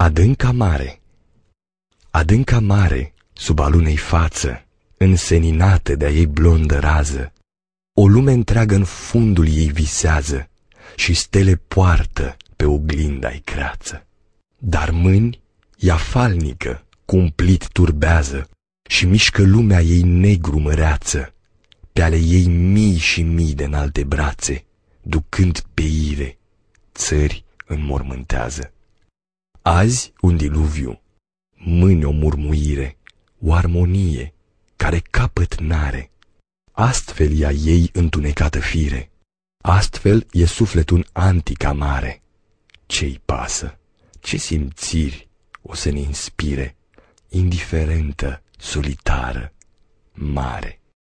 Adânca mare Adânca mare, sub alunei față, înseninată de-a ei blondă rază, o lume întreagă în fundul ei visează și stele poartă pe oglinda-i creață. Dar mâini, ea falnică, cumplit turbează și mișcă lumea ei negru măreață, pe ale ei mii și mii de înalte brațe, ducând pe ire, țări înmormântează. Azi un diluviu, mâine o murmuire, o armonie, care capăt n-are. Astfel ea ei întunecată fire, astfel e sufletul antica mare. Ce-i pasă? Ce simțiri o să ne inspire, indiferentă, solitară, mare?